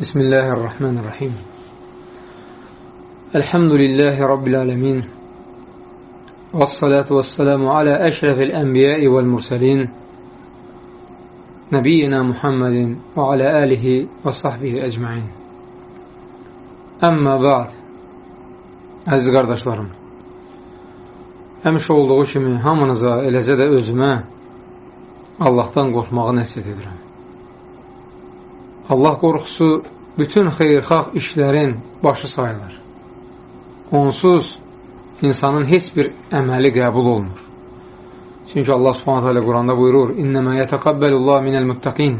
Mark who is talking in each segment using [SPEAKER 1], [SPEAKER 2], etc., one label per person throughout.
[SPEAKER 1] بسم الله الرحمن الرحيم الحمد لله رب العالمين والصلاة والسلام على أشرف الأنبياء والمرسلين نبينا محمد وعلى آله وصحبه أجمعين أما بعد Əziz qardaşlarım, həmişə olduğu kimi hamınıza, eləcə də özümə Allahdan qorxmağı nəsib edirəm. Allah qorxusu bütün xeyrxalq işlərin başı sayılır. Onsuz insanın heç bir əməli qəbul olmur. Çünki Allah subhanətə alə Quranda buyurur, İnnəmə yətəqəbbəlullah minəl müttəqin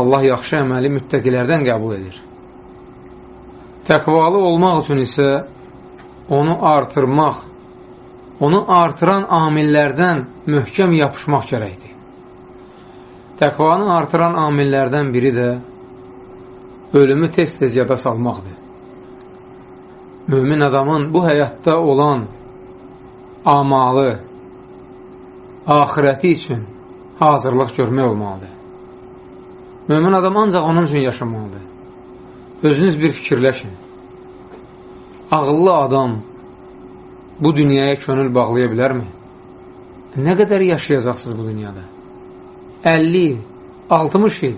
[SPEAKER 1] Allah yaxşı əməli müttəqilərdən qəbul edir. Təqvalı olmaq üçün isə onu artırmaq, onu artıran amillərdən möhkəm yapışmaq gərəkdir. Təqvanı artıran amillərdən biri də ölümü tez-tez yada salmaqdır. Mömin adamın bu həyatda olan amalı, ahirəti üçün hazırlıq görmək olmalıdır. Mömin adam ancaq onun üçün yaşamalıdır. Özünüz bir fikirləşin. Ağıllı adam bu dünyaya könül bağlaya bilərmi? Nə qədər yaşayacaqsınız bu dünyada? 50 il, 60 il,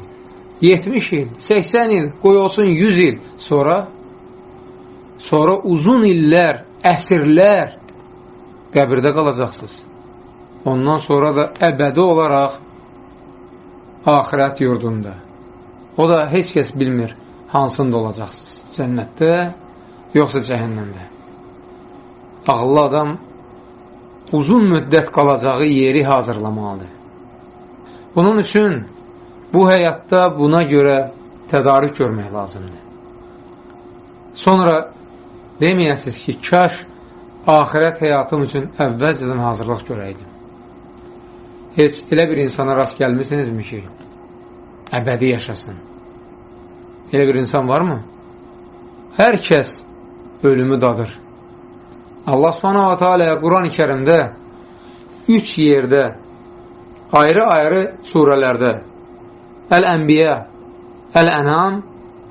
[SPEAKER 1] 70 il, 80 il, qoy olsun 100 il sonra sonra uzun illər, əsrlər qəbirdə qalacaqsınız. Ondan sonra da əbədi olaraq axirət yurdunda. O da heç kəs bilmir hansında olacaqsınız. Cənnətdə, yoxsa cəhənnəmdə. Ağıllı adam uzun müddət qalacağı yeri hazırlamalıdır. Bunun üçün bu həyatda buna görə tədarük görmək lazımdır. Sonra deməyəsiniz ki, kaş ahirət həyatım üçün əvvəlcədən hazırlıq görəydim. Heç elə bir insana rast gəlmisinizmi ki, əbədi yaşasın? Elə bir insan varmı? Hər kəs ölümü dadır. Allah subhanahu wa ta'ala Quran-ı kərimdə üç yerdə ayrı-ayrı surələrdə Əl-Ənbiyə, Əl-Ənam,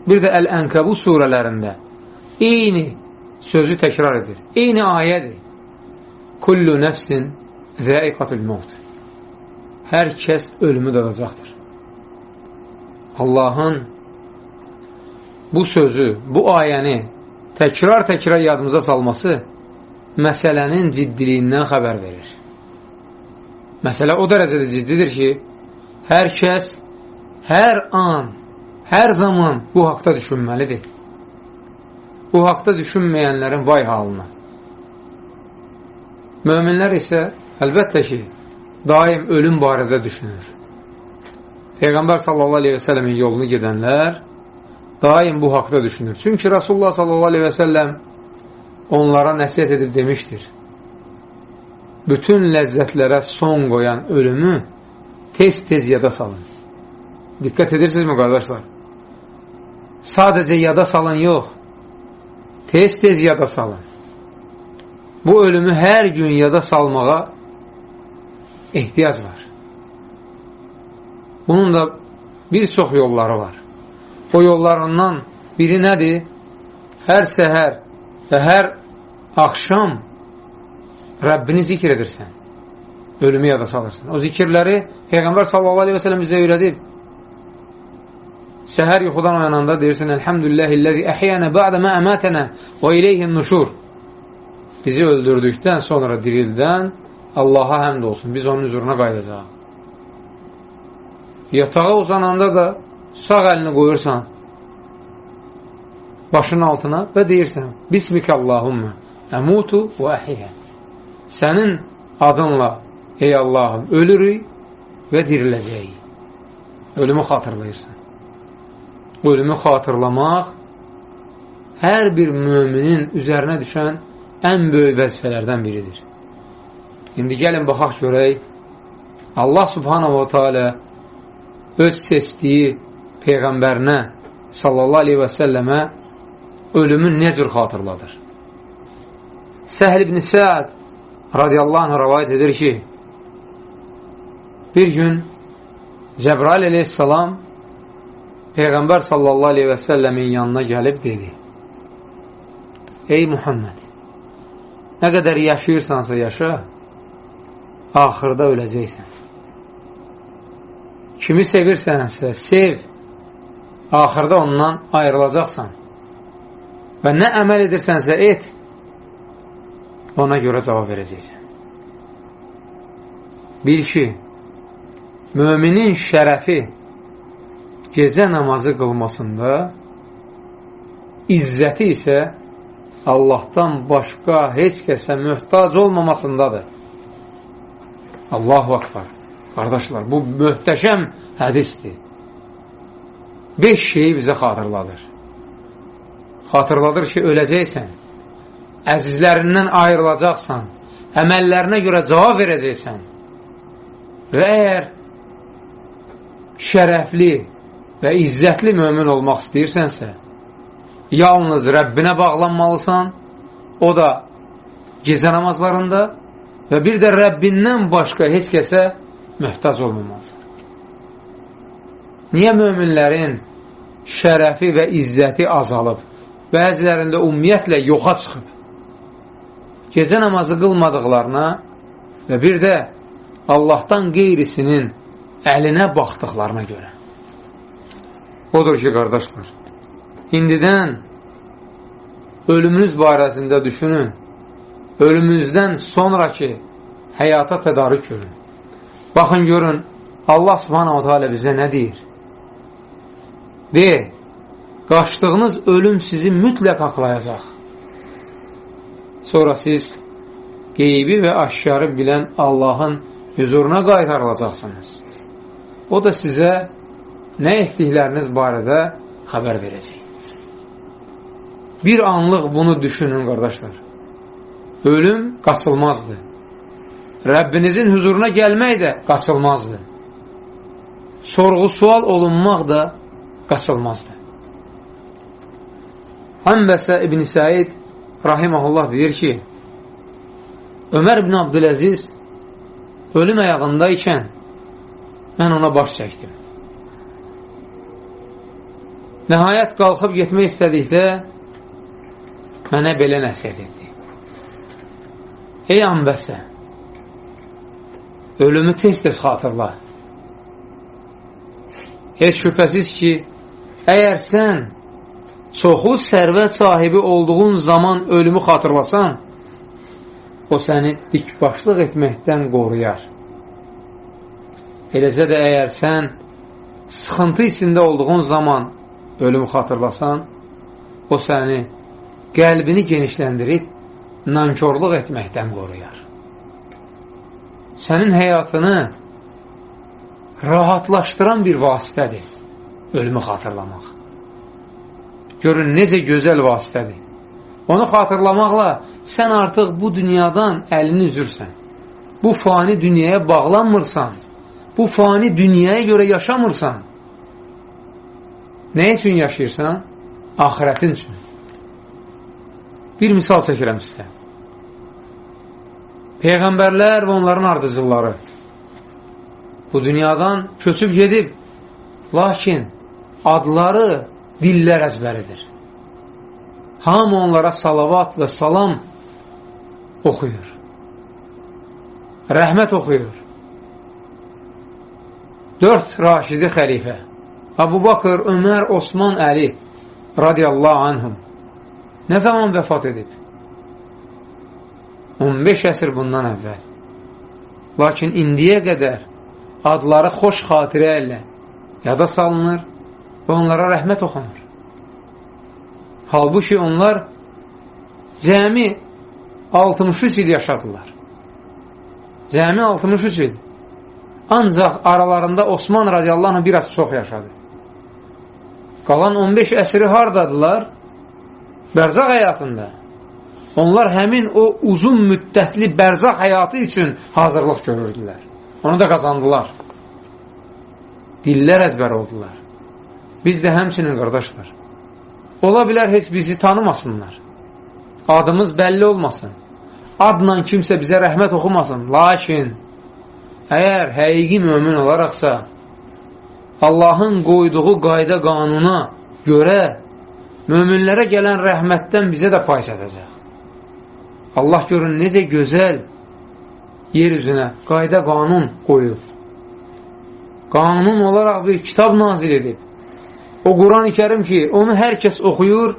[SPEAKER 1] bir də Əl-Ənkəbut surələrində eyni sözü təkrar edir. Eyni ayədir. Kullu nəfsin zəiqatul mevt. Hər kəs ölümü dadacaqdır. Allahın bu sözü, bu ayəni təkrar-təkrar yadımıza salması məsələnin ciddiliyindən xəbər verir. Məsələ o dərəcədə ciddidir ki, hər kəs hər an, hər zaman bu haqda düşünməlidir. Bu haqda düşünməyənlərin vay halına. Möminlər isə əlbəttə ki, daim ölüm barədə düşünür. Peyğəmbər sallallahu aleyhi və sələmin yolunu gedənlər daim bu haqda düşünür. Çünki Rasulullah sallallahu aleyhi və səlləm onlara nəsiyyət edib demişdir. Bütün ləzzətlərə son qoyan ölümü tez-tez yada salın. Diqqət edirsinizmi, qardaşlar? Sadəcə yada salın, yox. Tez-tez yada salın. Bu ölümü hər gün yada salmağa ehtiyac var. Bunun da bir çox yolları var. O yollarından biri nədir? Hər səhər və hər axşam Rəbbini zikr edirsən. Ölümü yada salırsan. O zikirləri Peyğəmbər sallallahu aleyhi və sələm bizə öyrədib. Səhər yuxudan oyananda deyirsən, Elhamdülilləhilləzi əhiyyənə bə'də mə əmətənə və iləyhin nuşur. Bizi öldürdükdən sonra dirildən Allaha həmd olsun. Biz onun üzruna qayıdacaq. Yatağa uzananda da sağ əlini qoyursan başının altına və deyirsən Bismikə Allahumma əmutu və əhiyyə Sənin adınla ey Allahım ölürük və diriləcəyik. Ölümü xatırlayırsan. Ölümü xatırlamaq hər bir müminin üzərinə düşən ən böyük vəzifələrdən biridir. İndi gəlin baxaq görək Allah subhanahu wa ta'ala öz seçdiyi Peyğəmbərinə sallallahu aleyhi və səlləmə ölümün nə cür xatırladır? Səhl ibn Səad radiyallahu anh rəvayət edir ki, bir gün Cəbrail aleyhissalam Peyğəmbər sallallahu aleyhi və səlləmin yanına gəlib dedi, Ey Muhammed, nə qədər yaşayırsansa yaşa, axırda öləcəksən. Kimi sevirsənsə, sev, axırda ondan ayrılacaqsan. Və nə əməl edirsənsə, et, ona görə cavab verəcəksən. Bil ki, müminin şərəfi gecə namazı qılmasında, izzəti isə Allahdan başqa heç kəsə möhtac olmamasındadır. Allahu akbar. Qardaşlar, bu möhtəşəm hədisdir. Beş şeyi bizə xatırladır. Xatırladır ki, öləcəksən, əzizlərindən ayrılacaqsan, əməllərinə görə cavab verəcəksən və əgər şərəfli və izzətli mömin olmaq istəyirsənsə, yalnız Rəbbinə bağlanmalısan, o da gecə namazlarında və bir də Rəbbindən başqa heç kəsə möhtac olmamalısan. Niyə möminlərin şərəfi və izzəti azalıb? Bəzilərində ümumiyyətlə yoxa çıxıb. Gecə namazı qılmadıqlarına və bir də Allahdan qeyrisinin əlinə baxdıqlarına görə. Odur ki, qardaşlar, indidən ölümünüz barəsində düşünün, ölümünüzdən sonraki həyata tədarük görün. Baxın, görün, Allah subhanahu teala bizə nə deyir? De, qaçdığınız ölüm sizi mütləq haqlayacaq. Sonra siz qeybi və aşkarı bilən Allahın hüzuruna qaytarılacaqsınız. O da sizə nə etdikləriniz barədə xəbər verəcək. Bir anlıq bunu düşünün, qardaşlar. Ölüm qaçılmazdır. Rəbbinizin huzuruna gəlmək də qaçılmazdır. Sorğu-sual olunmaq da qaçılmazdır. Həmbəsə İbn-i Səid rahiməhullah deyir ki, Ömər ibn Abdüləziz ölüm əyağındaykən mən ona baş çəkdim. Nəhayət qalxıb getmək istədikdə mənə belə nəsiyyət etdi. Ey anbəsə, ölümü tez-tez xatırla. Heç şübhəsiz ki, əgər sən çoxlu sərvət sahibi olduğun zaman ölümü xatırlasan, o səni dikbaşlıq etməkdən qoruyar. Eləcə də əgər sən sıxıntı içində olduğun zaman ölümü xatırlasan, o səni qəlbini genişləndirib nankorluq etməkdən qoruyar. Sənin həyatını rahatlaşdıran bir vasitədir ölümü xatırlamaq. Görün, necə gözəl vasitədir. Onu xatırlamaqla sən artıq bu dünyadan əlini üzürsən. Bu fani dünyaya bağlanmırsan, bu fani dünyaya görə yaşamırsan, Nə üçün yaşayırsan? Ahirətin üçün. Bir misal çəkirəm sizə. Peyğəmbərlər və onların ardıcılları bu dünyadan köçüb gedib, lakin adları dillər əzbəridir. Hamı onlara salavat və salam oxuyur. Rəhmət oxuyur. Dörd Raşidi xəlifə Abu Bakır, Ömər, Osman, Əli radiyallahu anhum nə zaman vəfat edib? 15 əsr bundan əvvəl. Lakin indiyə qədər adları xoş xatirə ilə yada salınır və onlara rəhmət oxunur. Halbuki onlar cəmi 63 il yaşadılar. Cəmi 63 il. Ancaq aralarında Osman radiyallahu anh biraz çox yaşadı. Qalan 15 əsri hardadılar? Bərzaq həyatında. Onlar həmin o uzun müddətli bərzaq həyatı üçün hazırlıq görürdülər. Onu da qazandılar. Dillər əzbər oldular. Biz də həmçinin qardaşlar. Ola bilər heç bizi tanımasınlar. Adımız bəlli olmasın. Adla kimsə bizə rəhmət oxumasın. Lakin əgər həqiqi mömin olaraqsa Allahın qoyduğu qayda qanuna görə möminlərə gələn rəhmətdən bizə də pay çatacaq. Allah görün necə gözəl yer üzünə qayda qanun qoyub. Qanun olaraq bir kitab nazil edib. O Quran-ı kərim ki, onu hər kəs oxuyur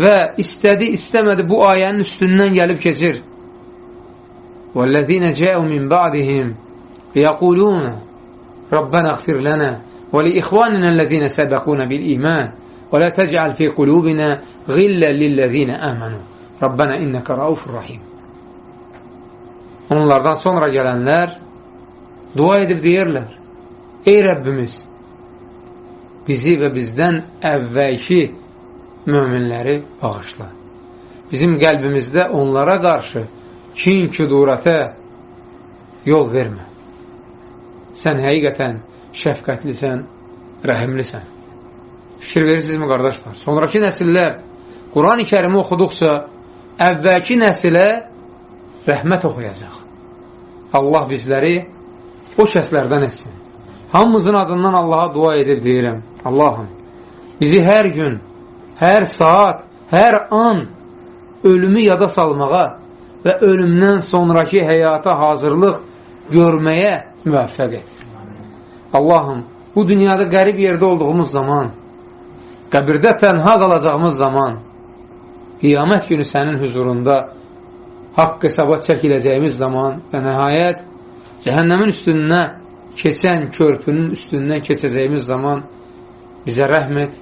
[SPEAKER 1] və istədi, istəmədi bu ayənin üstündən gəlib keçir. وَالَّذِينَ جَاءُوا مِنْ بَعْدِهِمْ يَقُولُونَ رَبَّنَا اغْفِرْ لَنَا وَلِإِخْوَانِنَا الَّذِينَ سَبَقُونَ بِالْإِيمَانِ وَلَا تَجْعَلْ فِي قُلُوبِنَا غِلًّا لِلَّذِينَ آمَنُوا رَبَّنَا إِنَّكَ رَؤُوفٌ رَحِيمٌ Onlardan sonra gələnlər dua edib deyirlər, Ey Rəbbimiz, bizi və bizdən əvvəlki möminləri bağışla. Bizim qəlbimizdə onlara qarşı kin, küdurətə yol vermə. Sən həqiqətən şəfqətlisən, rəhimlisən. Fikir verirsinizmi, qardaşlar? Sonraki nəsillər Quran-ı kərimi oxuduqca əvvəlki nəsilə rəhmət oxuyacaq. Allah bizləri o kəslərdən etsin. Hamımızın adından Allaha dua edib deyirəm. Allahım, bizi hər gün, hər saat, hər an ölümü yada salmağa və ölümdən sonraki həyata hazırlıq görməyə müvəffəq et. Allahım, bu dünyada qərib yerdə olduğumuz zaman, qəbirdə tənha qalacağımız zaman, qiyamət günü sənin huzurunda haqq hesaba çəkiləcəyimiz zaman və nəhayət cəhənnəmin üstünə keçən körpünün üstündən keçəcəyimiz zaman bizə rəhm et,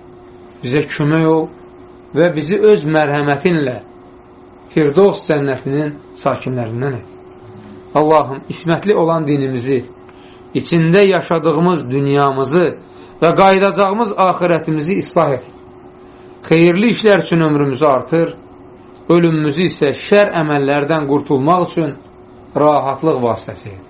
[SPEAKER 1] bizə kömək ol və bizi öz mərhəmətinlə Firdos cənnətinin sakinlərindən et. Allahım, ismətli olan dinimizi, içində yaşadığımız dünyamızı və qayıdacağımız ahirətimizi islah et. Xeyirli işlər üçün ömrümüzü artır, ölümümüzü isə şər əməllərdən qurtulmaq üçün rahatlıq vasitəsi et.